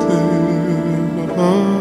tonight when we're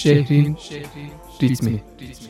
Şehrin ritmi. Can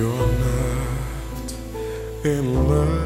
you're not in love.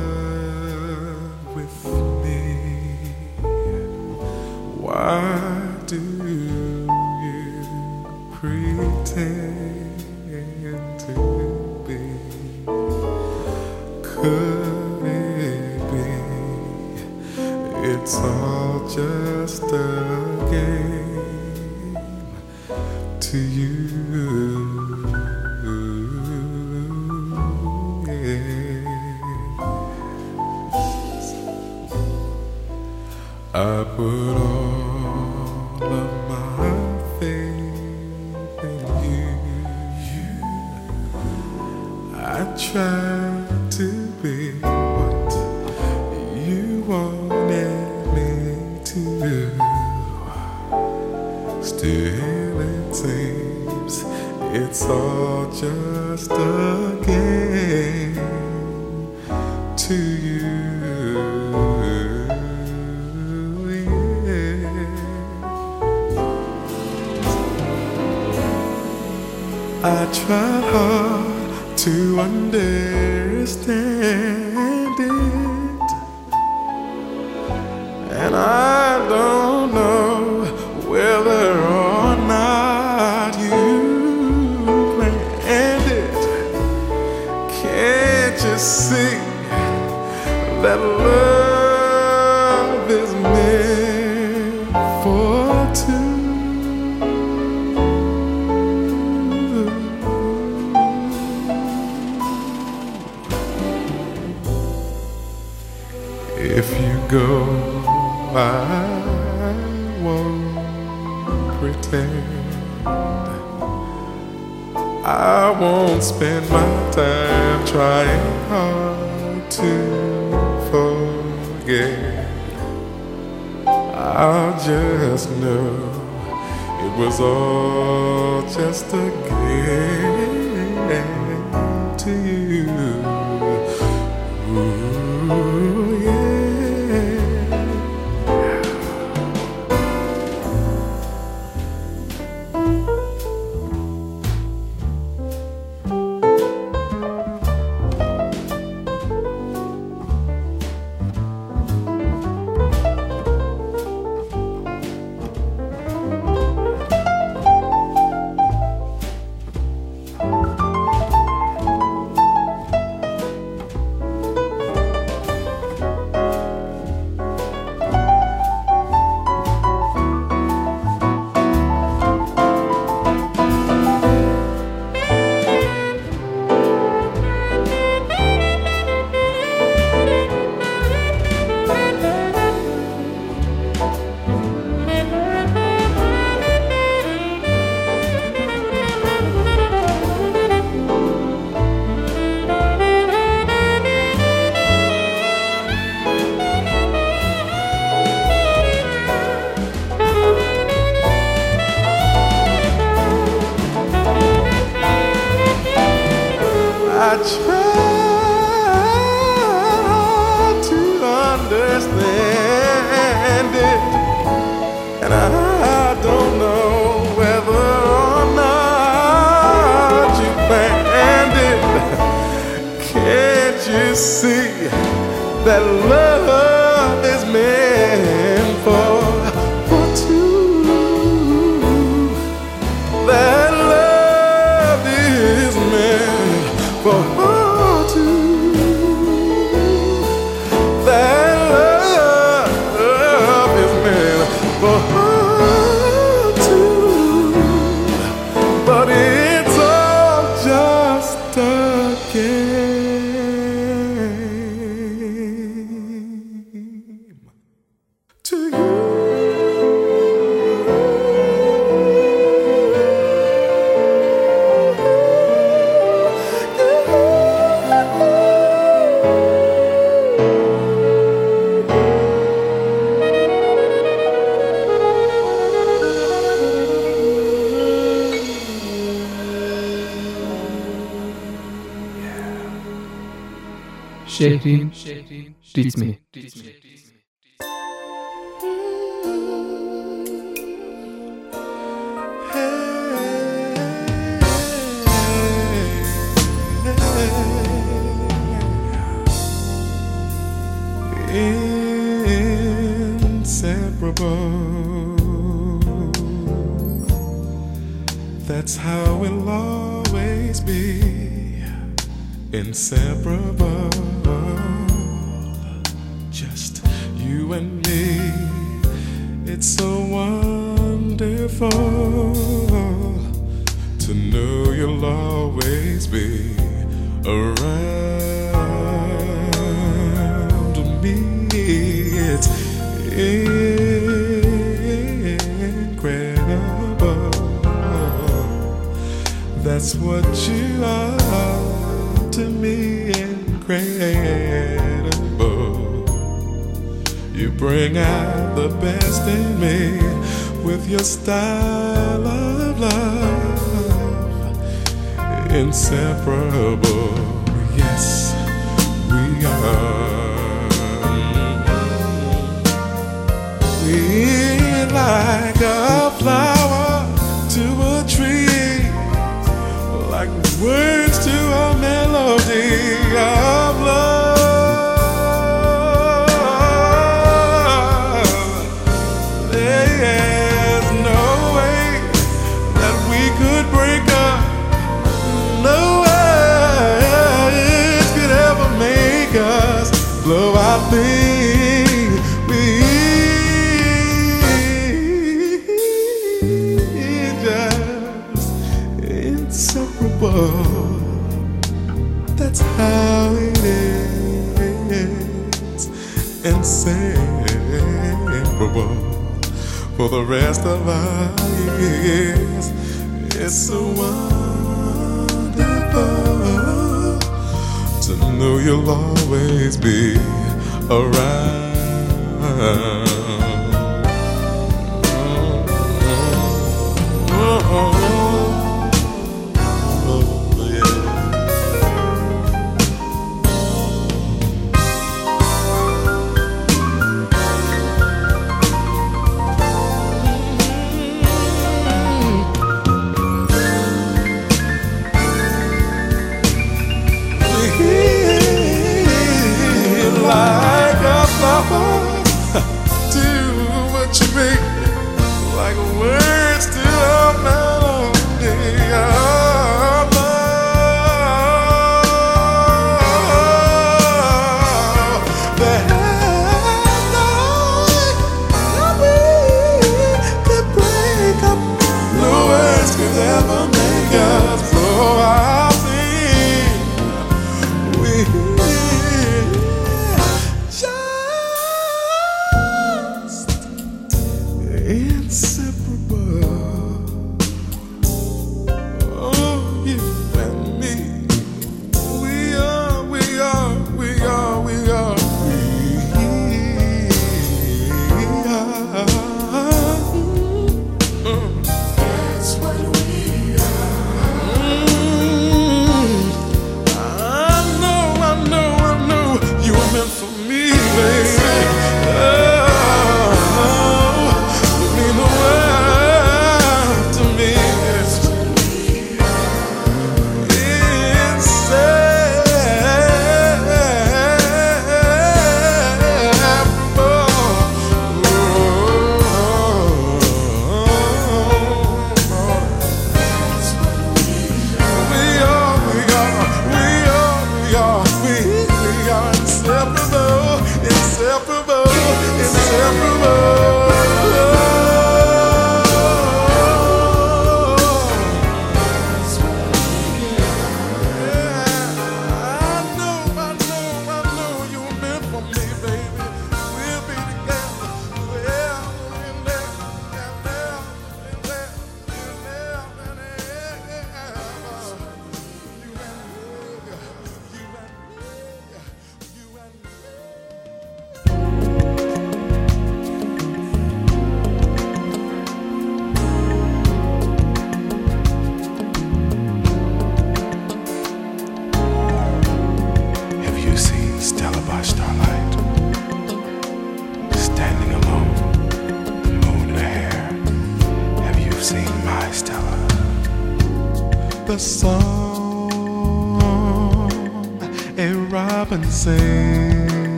spend my time trying hard to forget. I just knew it was all just a game. Shaitin, teach me. for the rest of our years. It's so wonderful to know you'll always be around.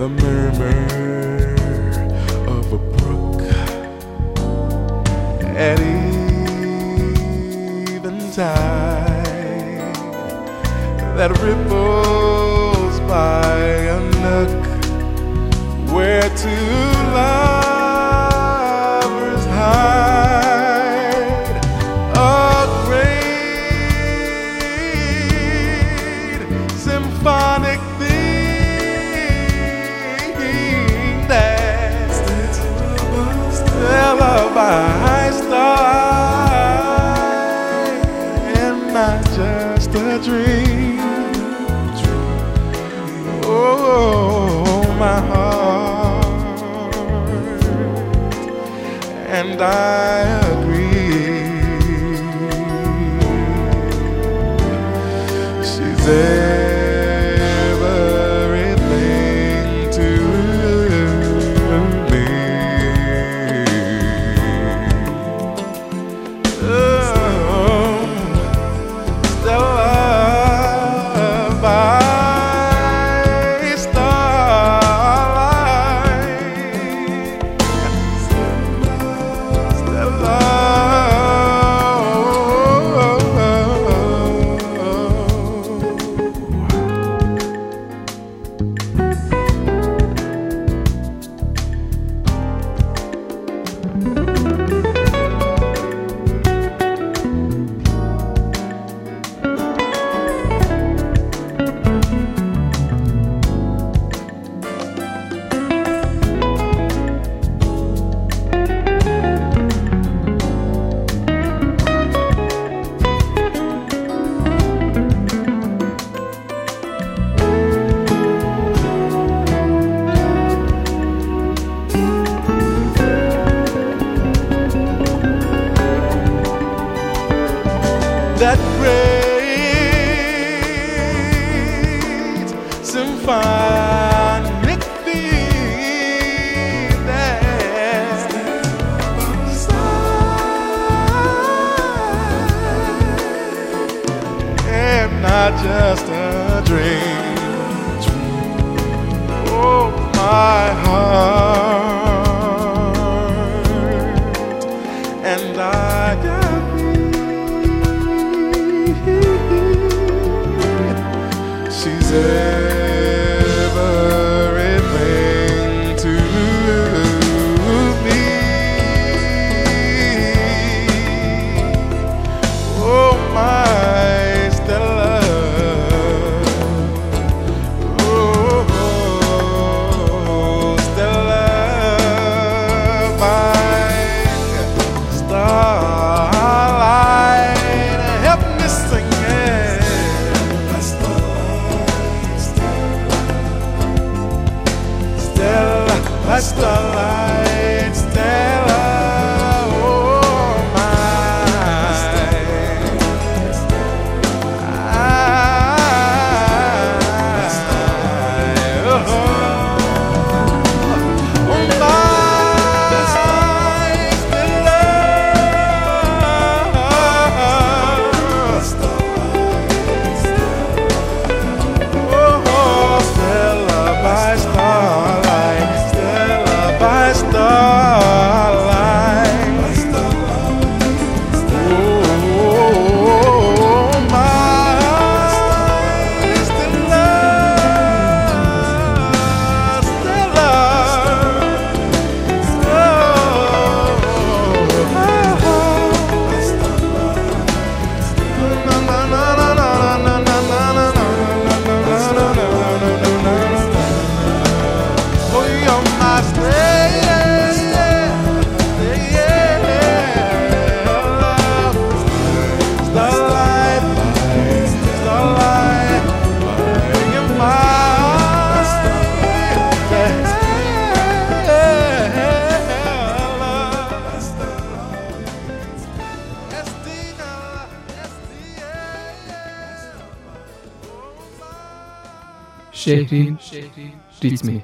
The murmur Shady, Shady, Shady,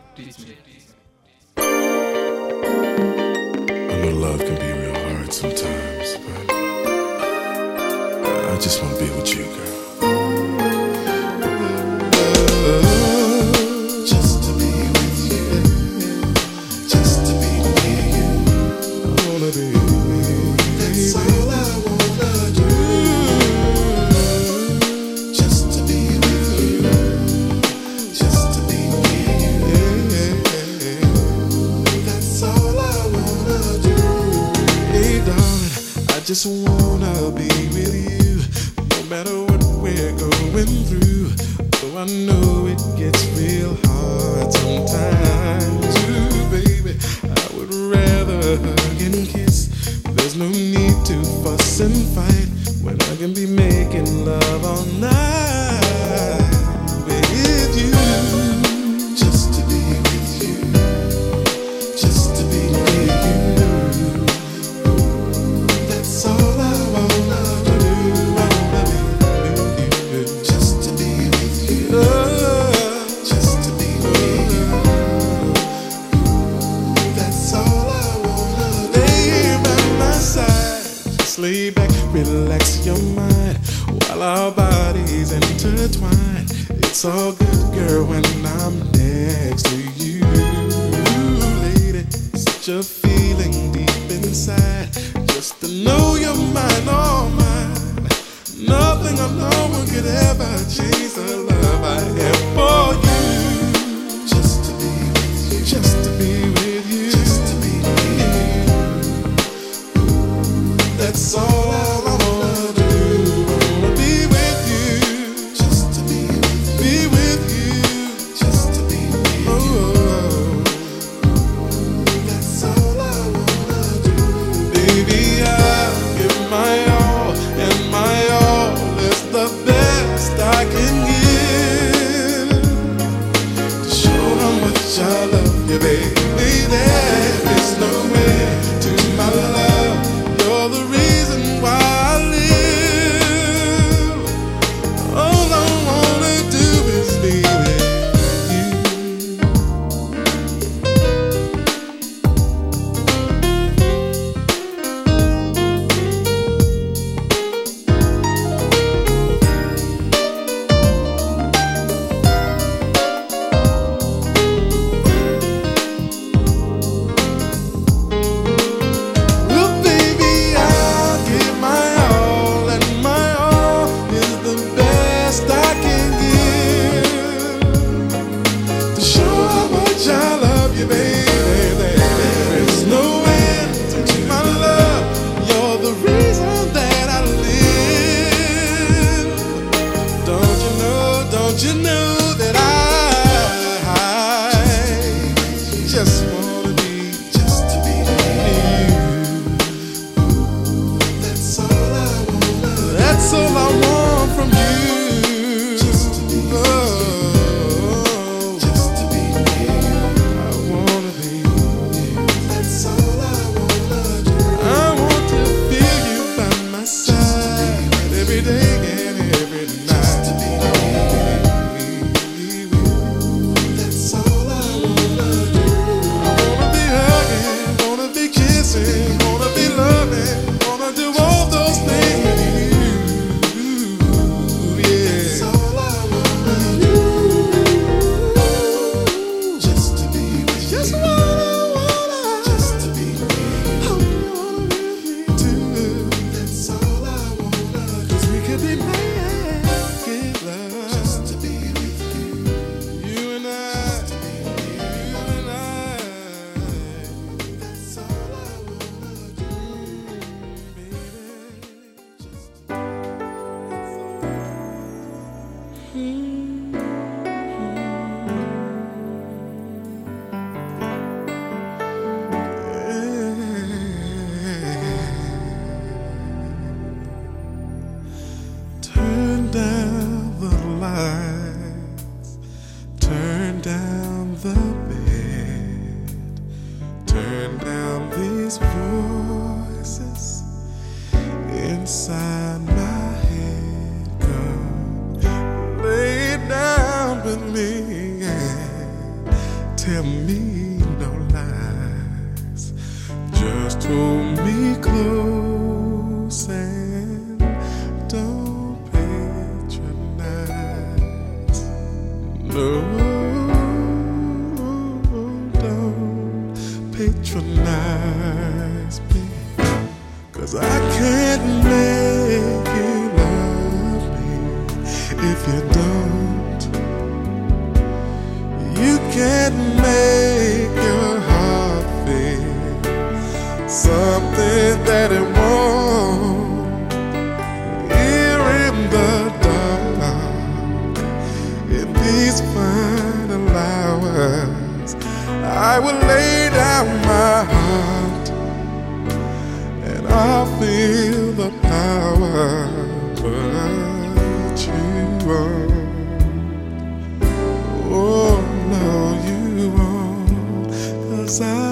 won't. Oh, no, you won't. Cause I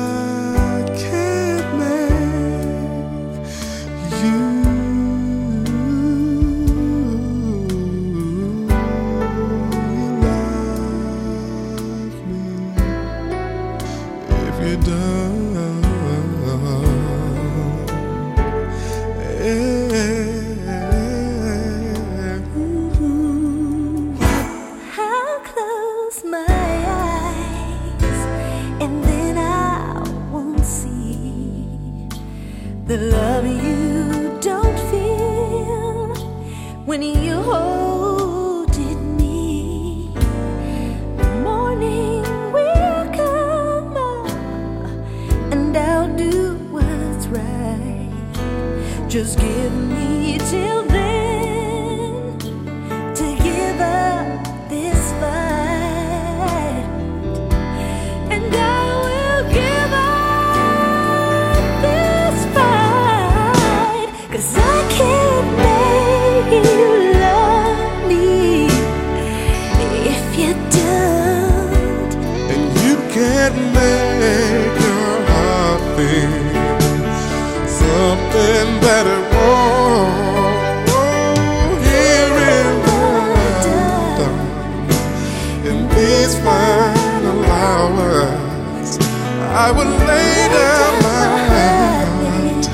lay down my heart,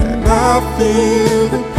and I feel the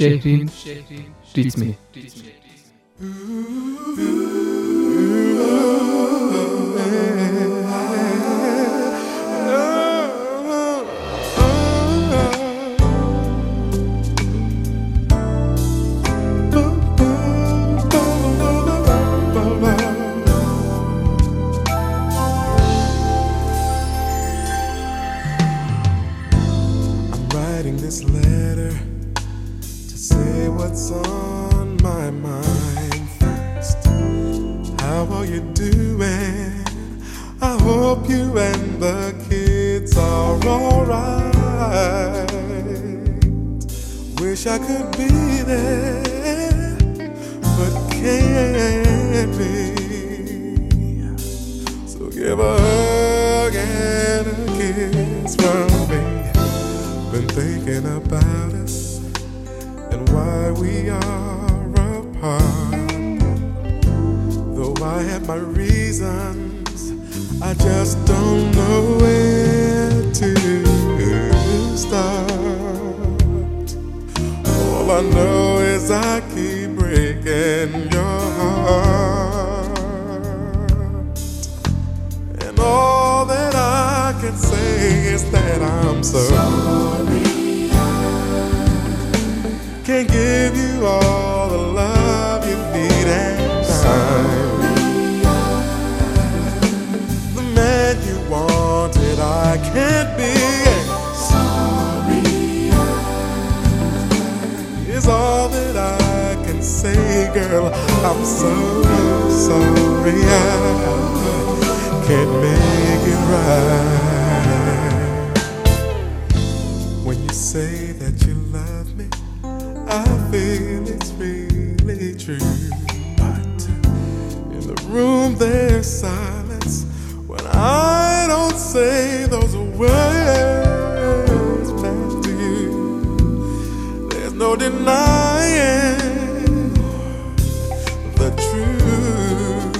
Shaitin, Shaitin, Shaitin, me. Hug and a kiss from me. Been thinking about us and why we are apart. Though I have my reasons, I just don't know where to start. All I know is I keep breaking that I'm so sorry. I Can't give you all the love you need and time. The man you wanted, I can't be. Sorry. Is all that I can say, girl. I'm so sorry. I can't make it right. Say that you love me, I feel it's really true. But in the room there's silence when I don't say those words back to you. There's no denying the truth.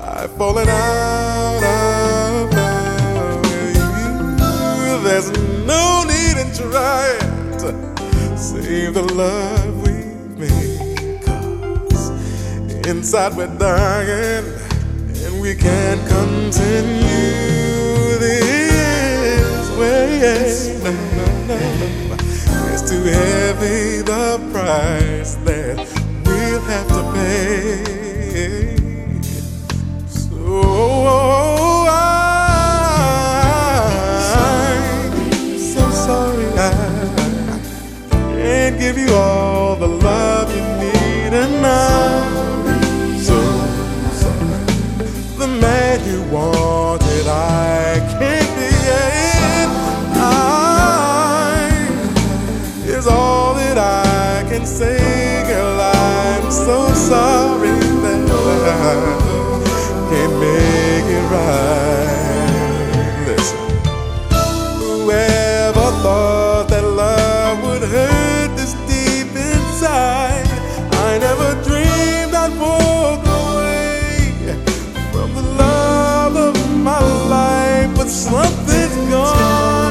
I've fallen out need in trying to save the love we made. Cause inside we're dying and we can't continue this way. No, no, no. It's too heavy the price that we'll have to pay. So give you all the love you need and I'm so sorry. The man you wanted I can't be and I is all that I can say, girl. I'm so sorry that I something's gone,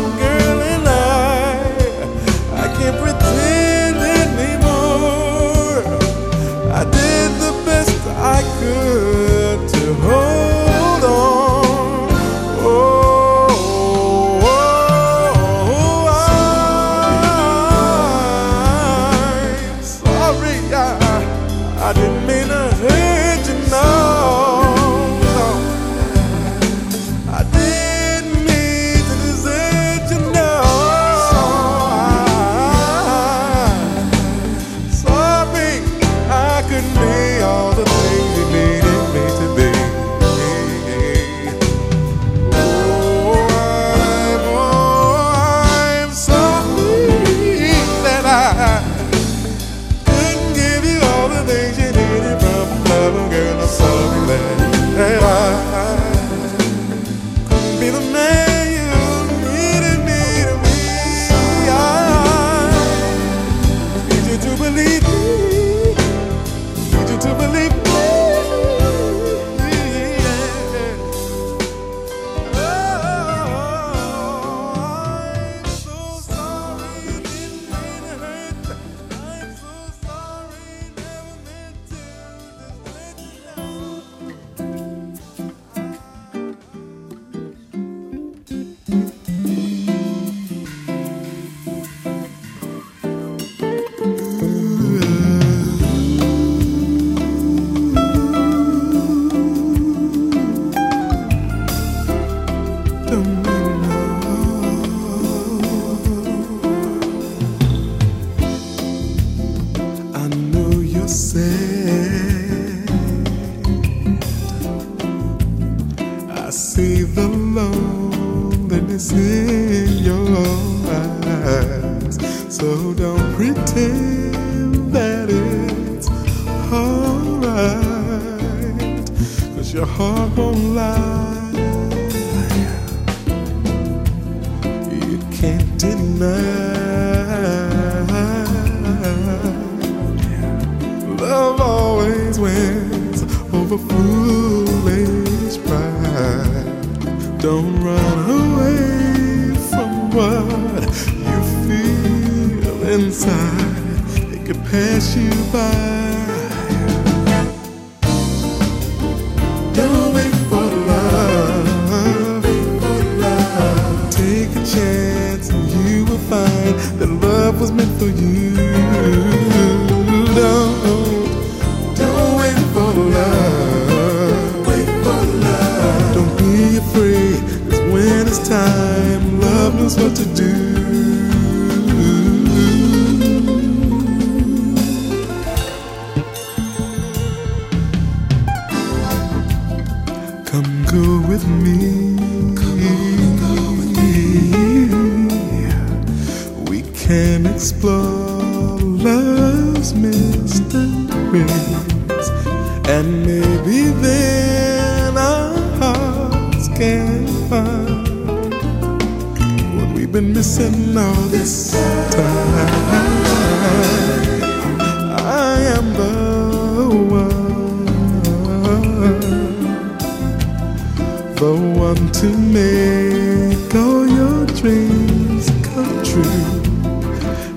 make all your dreams come true.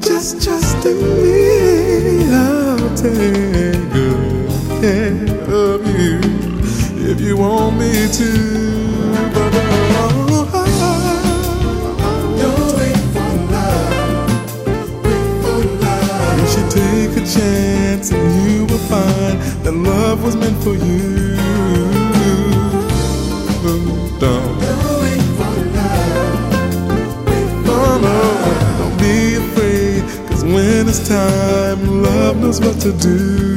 Just trust in me, I'll take good care of you if you want me to. But oh, oh, oh. Take a chance and you will find that love was meant for you. time, love knows what to do.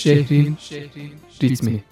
şehrin ritmi.